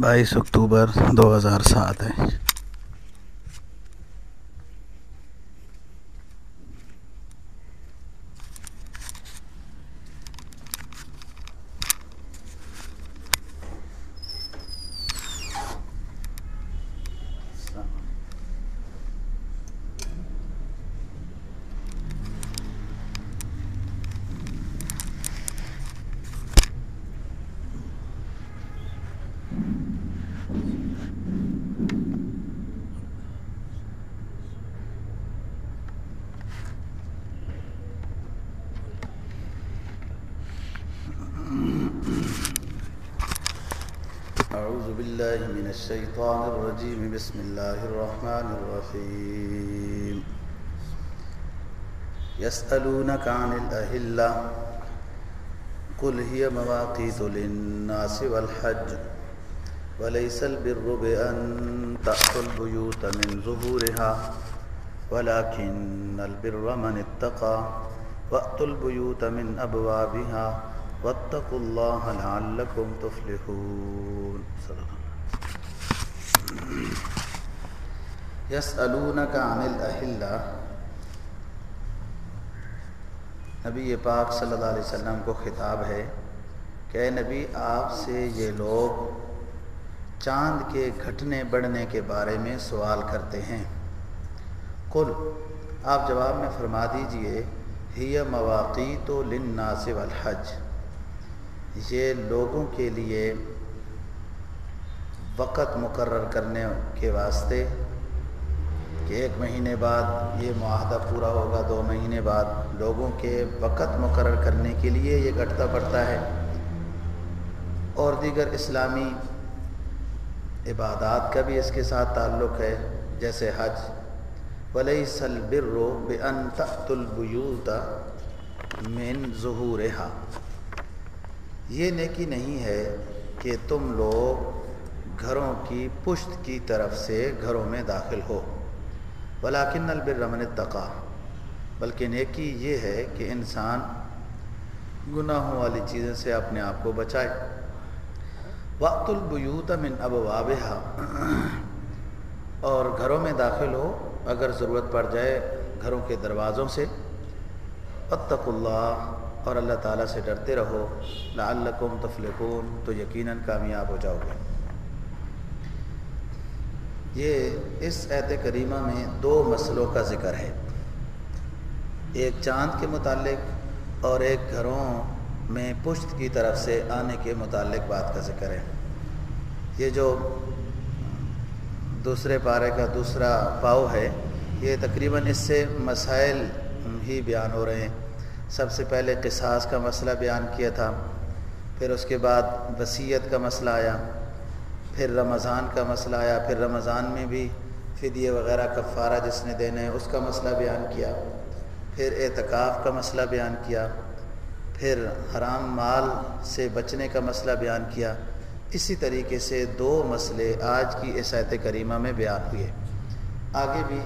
بائیس اکتوبر دو ہزار سات ہے۔ بالله من الشيطان الرجيم. بسم الله الرحمن الرحيم. يسألونك عن الأهلة. قل هي مواقيت للناس والحج. وليس البر بأن تأتوا البيوت من ظهورها. ولكن البر من اتقى. وأتوا البيوت من أبوابها. واتقوا الله لعلكم تفلحون. صلی اللہ عن الأهلة نبی پاک صلی اللہ علیہ وسلم کو خطاب ہے کہ اے نبی، آپ سے یہ لوگ چاند کے گھٹنے بڑھنے کے بارے میں سوال کرتے ہیں۔ قل، آپ جواب میں فرما دیجیے، ہی مواقیت للناس والحج۔ یہ لوگوں کے لیے وقت مقرر کرنے کے واسطے کہ ایک مہینے بعد یہ معاہدہ پورا ہوگا، دو مہینے بعد لوگوں کے وقت مقرر کرنے کے لیے یہ گھٹتا بڑھتا ہے۔ اور دیگر اسلامی عبادات کا بھی اس کے ساتھ تعلق ہے، جیسے حج۔ ولی سل برو بے ان البیوت من ظہورہا یہ نیکی نہیں ہے کہ تم لوگ گھروں کی پشت کی طرف سے گھروں میں داخل ہو۔ ولاکن البر من تقا بلکہ نیکی یہ ہے کہ انسان گناہوں والی چیزوں سے اپنے آپ کو بچائے۔ وقت البیوت من اب اور گھروں میں داخل ہو اگر ضرورت پڑ جائے گھروں کے دروازوں سے۔ اتق اللہ اور اللہ تعالیٰ سے ڈرتے رہو، لعلکم تفلقون تو یقیناً کامیاب ہو جاؤ گے۔ یہ اس ایت کریمہ میں دو مسئلوں کا ذکر ہے۔ ایک چاند کے متعلق اور ایک گھروں میں پشت کی طرف سے آنے کے متعلق بات کا ذکر ہے۔ یہ جو دوسرے پارے کا دوسرا پاؤ ہے، یہ تقریباً اس سے مسائل ہی بیان ہو رہے ہیں۔ سب سے پہلے قصاص کا مسئلہ بیان کیا تھا، پھر اس کے بعد وصیت کا مسئلہ آیا، پھر رمضان کا مسئلہ آیا، پھر رمضان میں بھی فدیے وغیرہ کفارہ جس نے دینے ہیں، اس کا مسئلہ بیان کیا، پھر اعتکاف کا مسئلہ بیان کیا، پھر حرام مال سے بچنے کا مسئلہ بیان کیا۔ اسی طریقے سے دو مسئلے آج کی عیسائیت کریمہ میں بیان ہوئے۔ آگے بھی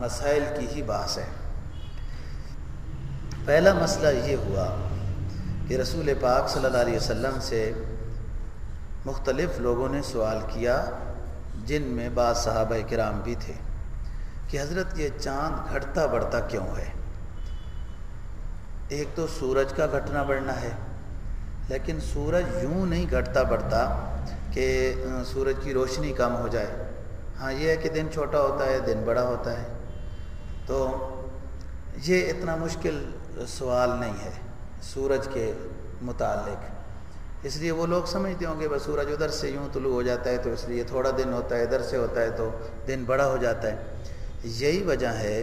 مسائل کی ہی بحث ہے۔ پہلا مسئلہ یہ ہوا کہ رسول پاک صلی اللہ علیہ وسلم سے مختلف لوگوں نے سوال کیا جن میں بعض صحابہ کرام بھی تھے کہ حضرت یہ چاند گھٹتا بڑھتا کیوں ہے؟ ایک تو سورج کا گھٹنا بڑھنا ہے، لیکن سورج یوں نہیں گھٹتا بڑھتا کہ سورج کی روشنی کم ہو جائے۔ ہاں یہ ہے کہ دن چھوٹا ہوتا ہے، دن بڑا ہوتا ہے۔ تو یہ اتنا مشکل سوال نہیں ہے، سورج کے متعلق۔ اس لیے وہ لوگ سمجھتے ہوں کہ بس سورج ادھر سے یوں طلوع ہو جاتا ہے تو اس لیے تھوڑا دن ہوتا ہے، ادھر سے ہوتا ہے تو دن بڑا ہو جاتا ہے۔ یہی وجہ ہے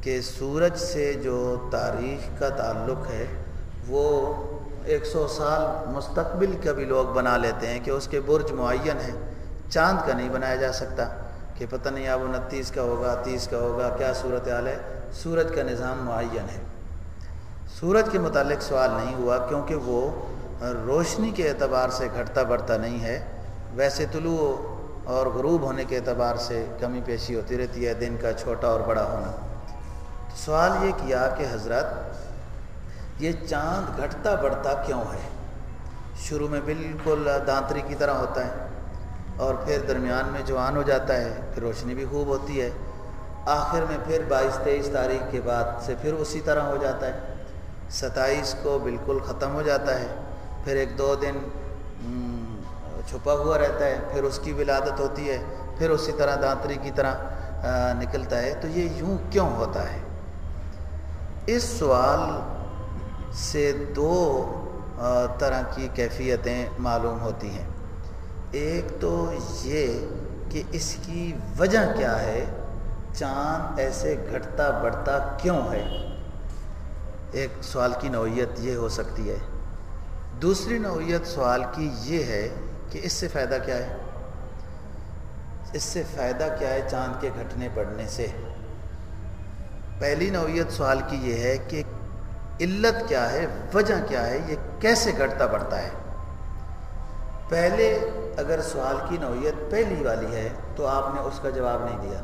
کہ سورج سے جو تاریخ کا تعلق ہے، وہ ایک سو سال مستقبل کا بھی لوگ بنا لیتے ہیں کہ اس کے برج معین ہیں۔ چاند کا نہیں بنایا جا سکتا کہ پتہ نہیں اب انتیس کا ہوگا، تیس کا ہوگا، کیا صورت حال ہے؟ سورج کا نظام معین ہے۔ سورج کے متعلق سوال نہیں ہوا کیونکہ وہ روشنی کے اعتبار سے گھٹتا بڑھتا نہیں ہے۔ ویسے طلوع اور غروب ہونے کے اعتبار سے کمی پیشی ہوتی رہتی ہے دن کا چھوٹا اور بڑا ہونا۔ تو سوال یہ کیا کہ حضرت، یہ چاند گھٹتا بڑھتا کیوں ہے؟ شروع میں بالکل دانتری کی طرح ہوتا ہے اور پھر درمیان میں جوان ہو جاتا ہے، پھر روشنی بھی خوب ہوتی ہے۔ آخر میں پھر بائیس تیئیس تاریخ کے بعد سے پھر اسی طرح ہو جاتا ہے۔ ستائیس کو بالکل ختم ہو جاتا ہے، پھر ایک دو دن چھپا ہوا رہتا ہے، پھر اس کی ولادت ہوتی ہے، پھر اسی طرح دانتری کی طرح نکلتا ہے۔ تو یہ یوں کیوں ہوتا ہے؟ اس سوال سے دو طرح کی کیفیتیں معلوم ہوتی ہیں۔ ایک تو یہ کہ اس کی وجہ کیا ہے؟ چاند ایسے گھٹتا بڑھتا کیوں ہے؟ ایک سوال کی نوعیت یہ ہو سکتی ہے۔ دوسری نوعیت سوال کی یہ ہے کہ اس سے فائدہ کیا ہے؟ اس سے فائدہ کیا ہے چاند کے گھٹنے پڑنے سے؟ پہلی نوعیت سوال کی یہ ہے کہ علت کیا ہے؟ وجہ کیا ہے؟ یہ کیسے گھٹتا بڑھتا ہے؟ پہلے اگر سوال کی نوعیت پہلی والی ہے تو آپ نے اس کا جواب نہیں دیا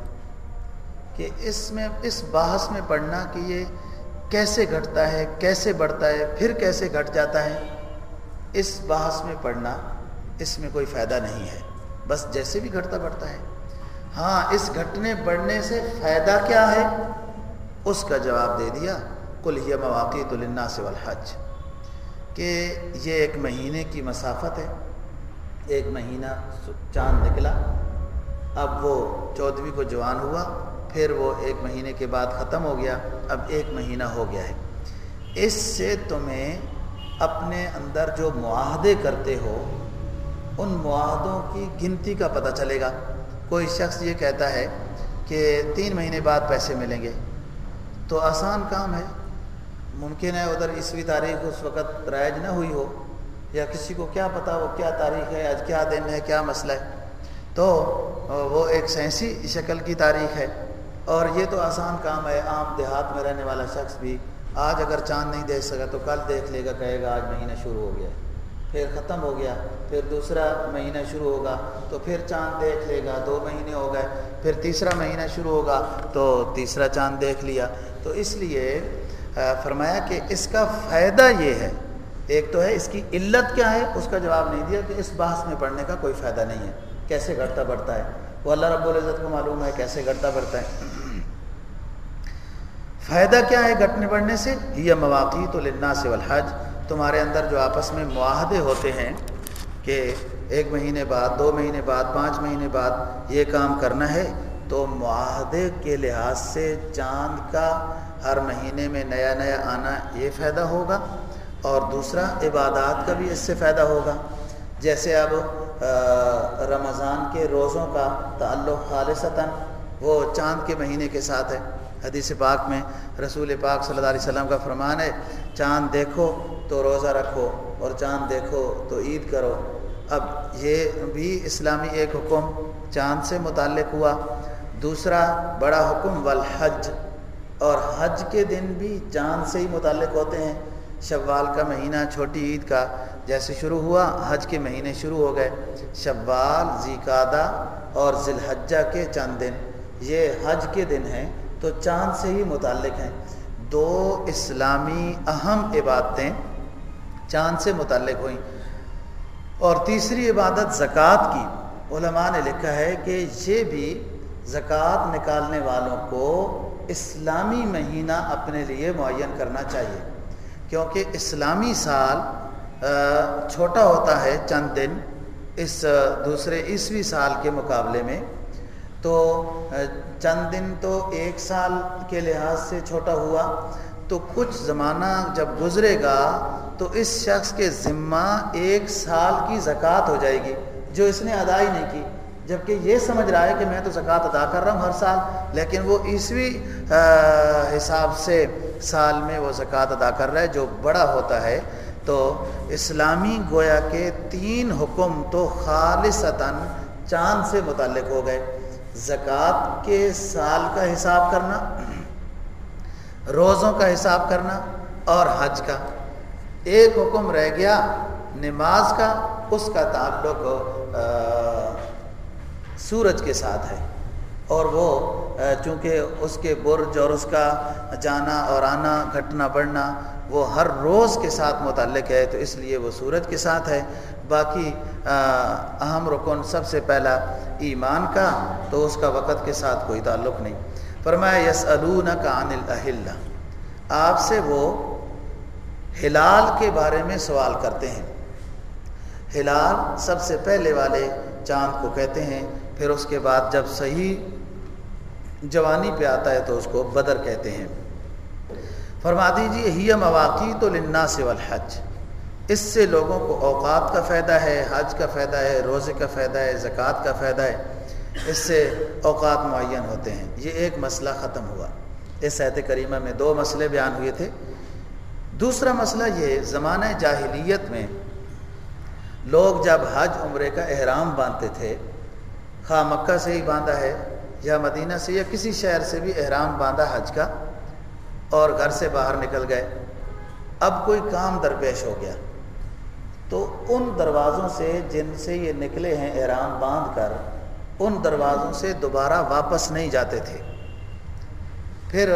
کہ اس میں، اس بحث میں پڑھنا کہ یہ کیسے گھٹتا ہے، کیسے بڑھتا ہے، پھر کیسے گھٹ جاتا ہے، اس بحث میں پڑھنا اس میں کوئی فائدہ نہیں ہے۔ بس جیسے بھی گھٹتا بڑھتا ہے۔ ہاں اس گھٹنے بڑھنے سے فائدہ کیا ہے؟ اس کا جواب دے دیا۔ کل یہ مواقع تو سے والحج۔ کہ یہ ایک مہینے کی مسافت ہے۔ ایک مہینہ چاند نکلا۔ اب وہ چودھویں کو جوان ہوا۔ پھر وہ ایک مہینے کے بعد ختم ہو گیا، اب ایک مہینہ ہو گیا ہے۔ اس سے تمہیں اپنے اندر جو معاہدے کرتے ہو، ان معاہدوں کی گنتی کا پتہ چلے گا۔ کوئی شخص یہ کہتا ہے کہ تین مہینے بعد پیسے ملیں گے۔ تو آسان کام ہے۔ ممکن ہے ادھر عیسوی تاریخ اس وقت رائج نہ ہوئی ہو، یا کسی کو کیا پتا وہ کیا تاریخ ہے، آج کیا دن ہے، کیا مسئلہ ہے۔ تو وہ ایک سائنسی شکل کی تاریخ ہے۔ اور یہ تو آسان کام ہے، عام دیہات میں رہنے والا شخص بھی آج اگر چاند نہیں دیکھ سکا تو کل دیکھ لے گا، کہے گا آج مہینہ شروع ہو گیا، پھر ختم ہو گیا، پھر دوسرا مہینہ شروع ہوگا، تو پھر چاند دیکھ لے گا، دو مہینے ہو گئے، پھر تیسرا مہینہ شروع ہوگا، تو تیسرا چاند دیکھ لیا۔ تو اس لیے فرمایا کہ اس کا فائدہ یہ ہے، ایک تو ہے اس کی علت کیا ہے، اس کا جواب نہیں دیا کہ اس بحث میں پڑھنے کا کوئی فائدہ نہیں ہے، کیسے گھٹتا بڑھتا ہے، وہ اللہ رب العزت کو معلوم ہے کیسے گھٹتا بڑھتا ہے۔ فائدہ کیا ہے گھٹنے بڑھنے سے؟ یہ مواقع تو لنا سے والحج۔ تمہارے اندر جو آپس میں معاہدے ہوتے ہیں کہ ایک مہینے بعد، دو مہینے بعد، پانچ مہینے بعد یہ کام کرنا ہے، تو معاہدے کے لحاظ سے چاند کا ہر مہینے میں نیا نیا آنا یہ فائدہ ہوگا، اور دوسرا، عبادات کا بھی اس سے فائدہ ہوگا۔ جیسے اب رمضان کے روزوں کا تعلق خالصتاً وہ چاند کے مہینے کے ساتھ ہے۔ حدیث پاک میں رسول پاک صلی اللہ علیہ وسلم کا فرمان ہے، چاند دیکھو تو روزہ رکھو اور چاند دیکھو تو عید کرو۔ اب یہ بھی اسلامی ایک حکم چاند سے متعلق ہوا۔ دوسرا بڑا حکم، والحج۔ اور حج کے دن بھی چاند سے ہی متعلق ہوتے ہیں۔ شوال کا مہینہ، چھوٹی عید کا۔ جیسے شروع ہوا، حج کے مہینے شروع ہو گئے۔ شوال زیقادہ اور ذی الحجہ کے چند دن۔ یہ حج کے دن ہیں۔ تو چاند سے ہی متعلق ہیں۔ دو اسلامی اہم عبادتیں چاند سے متعلق ہوئیں۔ اور تیسری عبادت زکوٰۃ کی۔ علماء نے لکھا ہے کہ یہ بھی زکوٰۃ نکالنے والوں کو اسلامی مہینہ اپنے لیے معین کرنا چاہیے۔ کیونکہ اسلامی سال چھوٹا ہوتا ہے چند دن۔ اس دوسرے، عیسوی سال کے مقابلے میں تو چند دن تو ایک سال کے لحاظ سے چھوٹا ہوا، تو کچھ زمانہ جب گزرے گا، تو اس شخص کے ذمہ ایک سال کی زکوٰۃ ہو جائے گی، جو اس نے ادا ہی نہیں کی۔ جبکہ یہ سمجھ رہا ہے کہ میں تو زکوٰۃ ادا کر رہا ہوں ہر سال، لیکن وہ عیسوی حساب سے سال میں وہ زکوٰۃ ادا کر رہا ہے، جو بڑا ہوتا ہے۔ تو اسلامی گویا کے تین حکم تو خالصتاً چاند سے متعلق ہو گئے۔ زکوٰۃ کے سال کا حساب کرنا، روزوں کا حساب کرنا اور حج کا۔ ایک حکم رہ گیا نماز کا، اس کا تعلق سورج کے ساتھ ہے۔ اور وہ چونکہ اس کے برج اور اس کا جانا اور آنا، گھٹنا بڑھنا وہ ہر روز کے ساتھ متعلق ہے، تو اس لیے وہ سورج کے ساتھ ہے۔ باقی اہم رکن سب سے پہلا ایمان کا، تو اس کا وقت کے ساتھ کوئی تعلق نہیں۔ فرمایا یس کا عن الحل آپ سے وہ ہلال کے بارے میں سوال کرتے ہیں۔ ہلال سب سے پہلے والے چاند کو کہتے ہیں، پھر اس کے بعد جب صحیح جوانی پہ آتا ہے تو اس کو بدر کہتے ہیں۔ فرما دیجیے ہی مواقع تو لنا سے والحج۔ اس سے لوگوں کو اوقات کا فائدہ ہے، حج کا فائدہ ہے، روزے کا فائدہ ہے، زکوٰۃ کا فائدہ ہے۔ اس سے اوقات معین ہوتے ہیں۔ یہ ایک مسئلہ ختم ہوا۔ اس صحت کریمہ میں دو مسئلے بیان ہوئے تھے۔ دوسرا مسئلہ یہ، زمانہ جاہلیت میں لوگ جب حج عمرے کا احرام باندھتے تھے، خواہ مکہ سے ہی باندھا ہے یا مدینہ سے یا کسی شہر سے بھی احرام باندھا حج کا اور گھر سے باہر نکل گئے۔ اب کوئی کام درپیش ہو گیا۔ تو ان دروازوں سے جن سے یہ نکلے ہیں احرام باندھ کر، ان دروازوں سے دوبارہ واپس نہیں جاتے تھے۔ پھر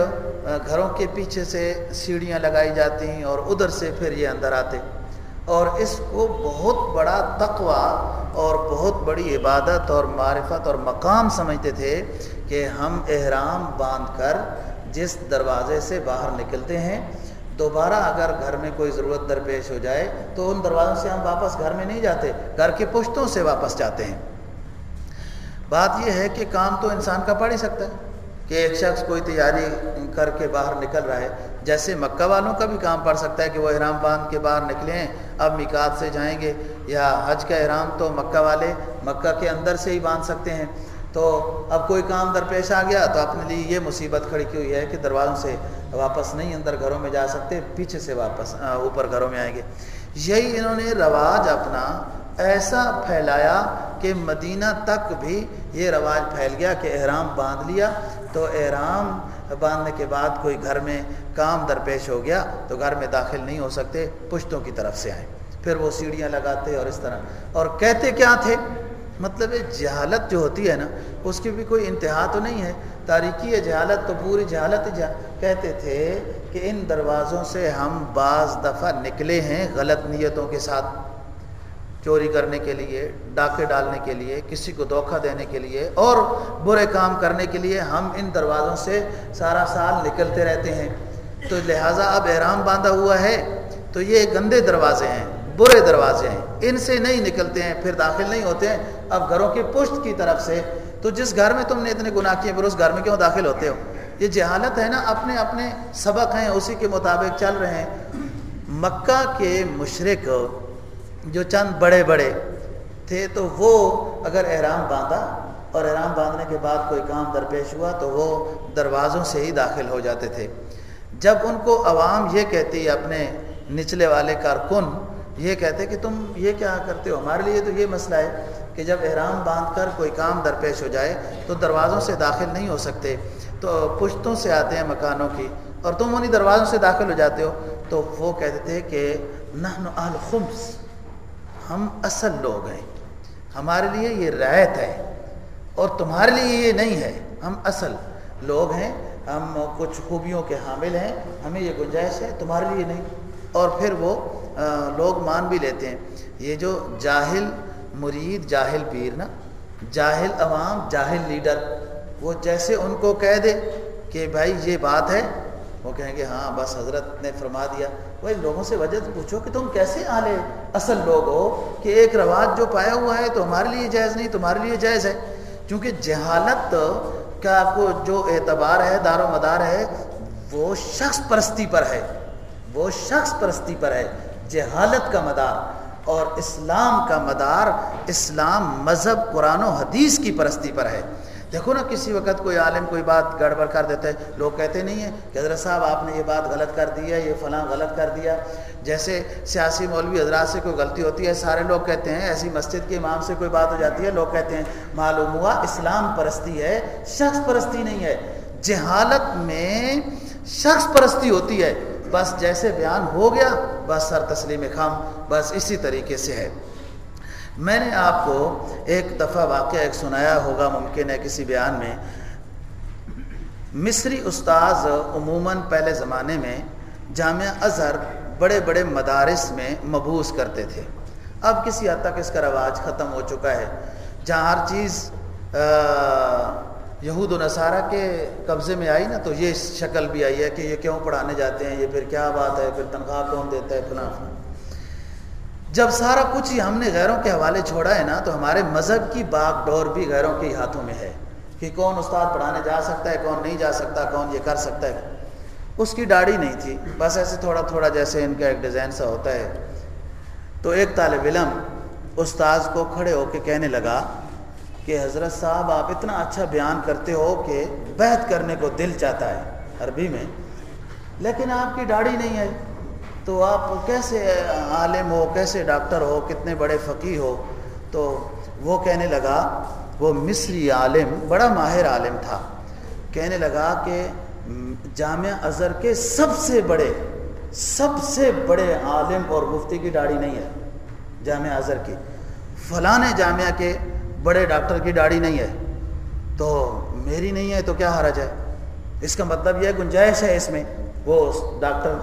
گھروں کے پیچھے سے سیڑھیاں لگائی جاتی ہیں اور ادھر سے پھر یہ اندر آتے۔ اور اس کو بہت بڑا تقوی اور بہت بڑی عبادت اور معرفت اور مقام سمجھتے تھے کہ ہم احرام باندھ کر جس دروازے سے باہر نکلتے ہیں، دوبارہ اگر گھر میں کوئی ضرورت درپیش ہو جائے، تو ان دروازوں سے ہم واپس گھر میں نہیں جاتے، گھر کے پشتوں سے واپس جاتے ہیں۔ بات یہ ہے کہ کام تو انسان کا پڑھ ہی سکتا ہے کہ ایک شخص کوئی تیاری کر کے باہر نکل رہا ہے، جیسے مکہ والوں کا بھی کام پڑ سکتا ہے کہ وہ احرام باندھ کے باہر نکلے ہیں، اب مکات سے جائیں گے یا حج کا احرام تو مکہ والے مکہ کے اندر سے ہی باندھ سکتے ہیں۔ تو اب کوئی کام درپیش آ گیا تو اپنے لیے یہ مصیبت کھڑی کی ہوئی ہے کہ دروازوں سے واپس نہیں اندر گھروں میں جا سکتے، پیچھے سے واپس اوپر گھروں میں آئیں گے۔ یہی انہوں نے رواج اپنا ایسا پھیلایا کہ مدینہ تک بھی یہ رواج پھیل گیا کہ احرام باندھ لیا۔ تو احرام باندھنے کے بعد کوئی گھر میں کام درپیش ہو گیا تو گھر میں داخل نہیں ہو سکتے، پشتوں کی طرف سے آئیں پھر وہ سیڑھیاں لگاتے اور اس طرح۔ اور کہتے کیا تھے؟ مطلب جہالت جو ہوتی ہے نا، اس کی بھی کوئی انتہا تو نہیں ہے۔ تاریخی جہالت تو پوری جہالت جا۔ کہتے تھے کہ ان دروازوں سے ہم بعض دفعہ نکلے ہیں غلط نیتوں کے ساتھ۔ چوری کرنے کے لیے، ڈاکے ڈالنے کے لیے، کسی کو دھوکہ دینے کے لیے اور برے کام کرنے کے لیے ہم ان دروازوں سے سارا سال نکلتے رہتے ہیں۔ تو لہٰذا اب احرام باندھا ہوا ہے۔ تو یہ گندے دروازے ہیں۔ برے دروازے ہیں۔ ان سے نہیں نکلتے ہیں، پھر داخل نہیں ہوتے ہیں۔ اب گھروں کی پشت کی طرف سے، تو جس گھر میں تم نے اتنے گناہ کیے، پھر اس گھر میں کیوں داخل ہوتے ہو؟ یہ جہالت ہے نا، اپنے اپنے سبق ہیں، اسی کے مطابق چل رہے ہیں۔ مکہ کے مشرق جو چند بڑے بڑے تھے، تو وہ اگر احرام باندھا اور احرام باندھنے کے بعد کوئی کام درپیش ہوا، تو وہ دروازوں سے ہی داخل ہو جاتے تھے۔ جب ان کو عوام یہ کہتی، اپنے نچلے والے کارکن یہ کہتے کہ تم یہ کیا کرتے ہو؟ ہمارے لیے تو یہ مسئلہ ہے کہ جب احرام باندھ کر کوئی کام درپیش ہو جائے تو دروازوں سے داخل نہیں ہو سکتے۔ تو پشتوں سے آتے ہیں مکانوں کی۔ اور تم انہیں دروازوں سے داخل ہو جاتے ہو۔ تو وہ کہتے تھے کہ نحن آل خمس۔ ہم اصل لوگ ہیں۔ ہمارے لیے یہ رعایت ہے۔ اور تمہارے لیے یہ نہیں ہے۔ ہم اصل لوگ ہیں۔ ہم کچھ خوبیوں کے حامل ہیں۔ ہمیں یہ گنجائش ہے۔ تمہارے لیے نہیں۔ اور پھر وہ لوگ مان بھی لیتے ہیں۔ یہ جو جاہل مرید، جاہل پیر نا، جاہل عوام، جاہل لیڈر، وہ جیسے ان کو کہہ دے کہ بھائی یہ بات ہے، وہ کہیں گے ہاں بس حضرت نے فرما دیا۔ بھائی لوگوں سے وجہ تو پوچھو کہ تم کیسے آلے اصل لوگ ہو کہ ایک رواج جو پایا ہوا ہے تو ہمارے لیے جائز نہیں، تمہارے لیے جائز ہے۔ کیونکہ جہالت کا کو جو اعتبار ہے، دار و مدار ہے، وہ شخص پرستی پر ہے۔ وہ شخص پرستی پر ہے۔ جہالت کا مدار اور اسلام کا مدار اسلام مذہب قرآن و حدیث کی پرستی پر ہے۔ دیکھو نا، کسی وقت کوئی عالم کوئی بات گڑبڑ کر دیتا ہے، لوگ کہتے نہیں ہیں کہ حضرت صاحب، آپ نے یہ بات غلط کر دی ہے، یہ فلاں غلط کر دیا۔ جیسے سیاسی مولوی حضرات سے کوئی غلطی ہوتی ہے، سارے لوگ کہتے ہیں ایسی مسجد کے امام سے کوئی بات ہو جاتی ہے، لوگ کہتے ہیں معلوم ہوا اسلام پرستی ہے، شخص پرستی نہیں ہے۔ جہالت میں شخص پرستی ہوتی ہے۔ بس جیسے بیان ہو گیا بس سر تسلیم خام، بس اسی طریقے سے ہے۔ میں نے آپ کو ایک دفعہ واقعہ ایک سنایا ہوگا ممکن ہے کسی بیان میں۔ مصری استاذ عموماً پہلے زمانے میں جامعہ اظہر بڑے بڑے مدارس میں مبوس کرتے تھے۔ اب کسی حد تک اس کا رواج ختم ہو چکا ہے۔ جہاں ہر چیز یہود و نصارہ کے قبضے میں آئی نا تو یہ شکل بھی آئی ہے کہ یہ کیوں پڑھانے جاتے ہیں؟ یہ پھر کیا بات ہے؟ پھر تنخواہ کون دیتا ہے فلاں فلاں؟ جب سارا کچھ ہی ہم نے غیروں کے حوالے چھوڑا ہے نا تو ہمارے مذہب کی باغ ڈور بھی غیروں کے ہاتھوں میں ہے کہ کون استاد پڑھانے جا سکتا ہے، کون نہیں جا سکتا، کون یہ کر سکتا ہے۔ اس کی داڑھی نہیں تھی۔ بس ایسے تھوڑا تھوڑا جیسے ان کا ایک ڈیزائن سا ہوتا ہے۔ تو ایک طالب علم استاذ کو کھڑے ہو کے کہنے لگا کہ حضرت صاحب آپ اتنا اچھا بیان کرتے ہو کہ بحث کرنے کو دل چاہتا ہے عربی میں، لیکن آپ کی داڑھی نہیں ہے۔ تو آپ کیسے عالم ہو، کیسے ڈاکٹر ہو، کتنے بڑے فقی ہو؟ تو وہ کہنے لگا، وہ مصری عالم، بڑا ماہر عالم تھا۔ کہنے لگا کہ جامعہ اظہر کے سب سے بڑے، سب سے بڑے عالم اور مفتی کی داڑھی نہیں ہے جامعہ اظہر کی۔ فلاں جامعہ کے بڑے ڈاکٹر کی داڑھی نہیں ہے۔ تو میری نہیں ہے تو کیا حرج ہے؟ اس کا مطلب یہ گنجائش ہے اس میں۔ وہ ڈاکٹر،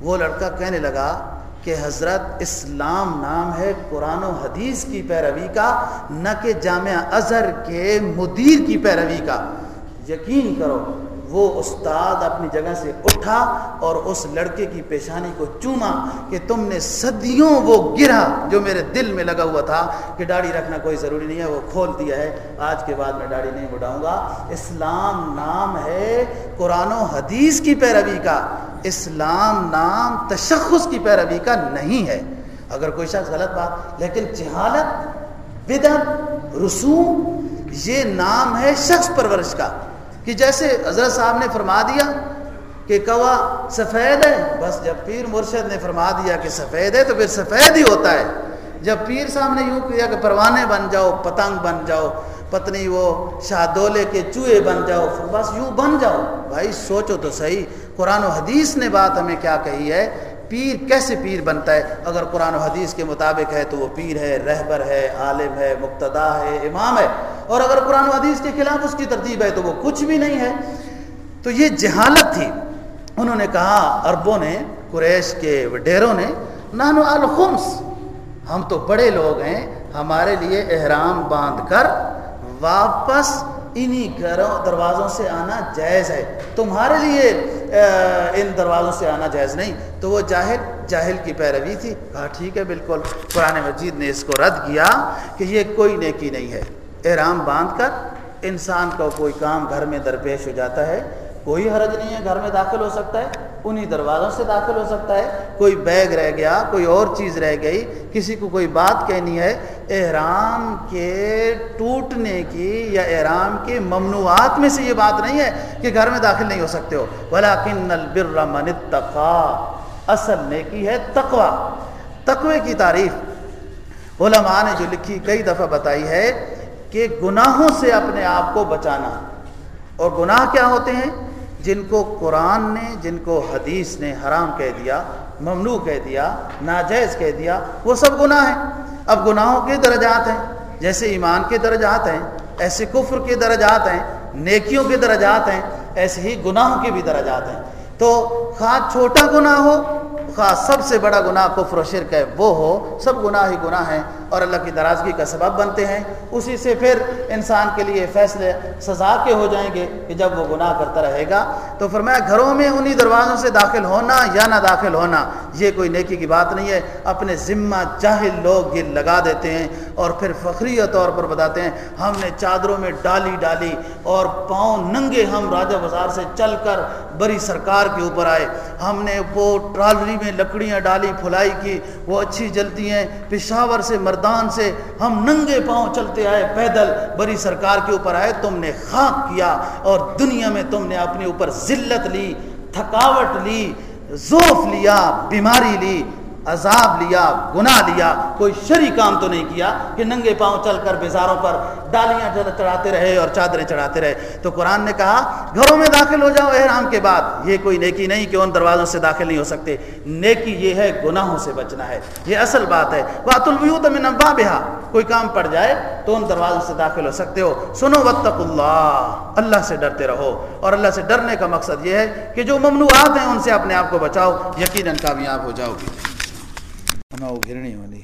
وہ لڑکا کہنے لگا کہ حضرت اسلام نام ہے قرآن و حدیث کی پیروی کا، نہ کہ جامعہ اظہر کے مدیر کی پیروی کا۔ یقین کرو وہ استاد اپنی جگہ سے اٹھا اور اس لڑکے کی پیشانی کو چوما کہ تم نے صدیوں وہ گرا جو میرے دل میں لگا ہوا تھا کہ داڑھی رکھنا کوئی ضروری نہیں ہے، وہ کھول دیا ہے۔ آج کے بعد میں داڑھی نہیں بڑھاؤں گا۔ اسلام نام ہے قرآن و حدیث کی پیروی کا۔ اسلام نام تشخص کی پیروی کا نہیں ہے۔ اگر کوئی شخص غلط بات، لیکن جہالت بدت رسوم، یہ نام ہے شخص پرورش کا۔ کہ جیسے حضرت صاحب نے فرما دیا کہ کوا سفید ہے، بس جب پیر مرشد نے فرما دیا کہ سفید ہے تو پھر سفید ہی ہوتا ہے۔ جب پیر صاحب نے یوں کیا کہ پروانے بن جاؤ، پتنگ بن جاؤ، پتنی وہ شاہدولے کے چوہے بن جاؤ، بس یوں بن جاؤ۔ بھائی سوچو تو صحیح، قرآن و حدیث نے بات ہمیں کیا کہی ہے؟ پیر کیسے پیر بنتا ہے؟ اگر قرآن و حدیث کے مطابق ہے تو وہ پیر ہے، رہبر ہے، عالم ہے مقتدا ہے، امام ہے۔ اور اگر قرآن و حدیث کے خلاف اس کی ترتیب ہے تو وہ کچھ بھی نہیں ہے۔ تو یہ جہالت تھی۔ انہوں نے کہا، عربوں نے، قریش کے ڈیروں نے نانو الخمس۔ ہم تو بڑے لوگ ہیں، ہمارے لیے احرام باندھ کر واپس انہی گھروں، دروازوں سے آنا جائز ہے۔ تمہارے لیے ان دروازوں سے آنا جائز نہیں۔ تو وہ جاہل جاہل کی پیروی تھی۔ کہا، ٹھیک ہے، بالکل۔ قرآن مجید نے اس کو رد کیا کہ یہ کوئی نیکی نہیں ہے۔ احرام باندھ کر انسان کا کوئی کام گھر میں درپیش ہو جاتا ہے، کوئی حرج نہیں ہے، گھر میں داخل ہو سکتا ہے، انہی دروازوں سے داخل ہو سکتا ہے۔ کوئی بیگ رہ گیا، کوئی اور چیز رہ گئی، کسی کو کوئی بات کہنی ہے، احرام کے ٹوٹنے کی یا احرام کے ممنوعات میں سے یہ بات نہیں ہے کہ گھر میں داخل نہیں ہو سکتے ہو۔ ولاکن البر من اتقا اصل نیکی ہے تقوا تقوی کی تعریف۔ علماء نے جو لکھی کئی دفعہ بتائی ہے کہ گناہوں سے اپنے آپ کو بچانا۔ اور گناہ کیا ہوتے ہیں؟ جن کو قرآن نے، جن کو حدیث نے حرام کہہ دیا، ممنوع کہہ دیا، ناجائز کہہ دیا، وہ سب گناہ ہیں۔ اب گناہوں کے درجات ہیں۔ جیسے ایمان کے درجات ہیں، ایسے کفر کے درجات ہیں، نیکیوں کے درجات ہیں، ایسے ہی گناہوں کے بھی درجات ہیں۔ تو خواہ چھوٹا گناہ ہو خواہ سب سے بڑا گناہ کفر و شرک ہے، وہ ہو، سب گناہ ہی گناہ ہیں اور اللہ کی درازگی کا سبب بنتے ہیں۔ اسی سے پھر انسان کے لیے فیصلے سزا کے ہو جائیں گے کہ جب وہ گناہ کرتا رہے گا۔ تو فرمایا، گھروں میں انہی دروازوں سے داخل ہونا یا نہ داخل ہونا، یہ کوئی نیکی کی بات نہیں ہے۔ اپنے ذمہ جاہل لوگ یہ لگا دیتے ہیں اور پھر فخری طور پر بتاتے ہیں، ہم نے چادروں میں ڈالی ڈالی اور پاؤں ننگے ہم راجہ بازار سے چل کر بری سرکار کے اوپر آئے۔ ہم نے وہ ٹرالری میں لکڑیاں ڈالی، پھلائی کی، وہ اچھی جلتی ہیں۔ پشاور سے، مردان سے ہم ننگے پاؤں چلتے آئے پیدل۔ بری سرکار کے اوپر آئے، تم نے خاک کیا اور دنیا میں تم نے اپنے اوپر ذلت لی، تھکاوٹ لی زوف لیا، بیماری لی۔ عذاب لیا، گناہ لیا، کوئی شری کام تو نہیں کیا کہ ننگے پاؤں چل کر بیزاروں پر ڈالیاں چڑھاتے رہے اور چادریں چڑھاتے رہے۔ تو قرآن نے کہا، گھروں میں داخل ہو جاؤ احرام کے بعد۔ یہ کوئی نیکی نہیں کہ ان دروازوں سے داخل نہیں ہو سکتے۔ نیکی یہ ہے، گناہوں سے بچنا ہے۔ یہ اصل بات ہے۔ بات البیوت میں نبا بہا کوئی کام پڑ جائے تو ان دروازوں سے داخل ہو سکتے ہو۔ سنو وطق اللہ اللہ سے ڈرتے رہو۔ اور اللہ سے ڈرنے کا مقصد یہ ہے کہ جو ممنوعات ہیں ان سے اپنے آپ کو بچاؤ، یقیناً کامیاب ہو جاؤ گے۔ گھرنی والی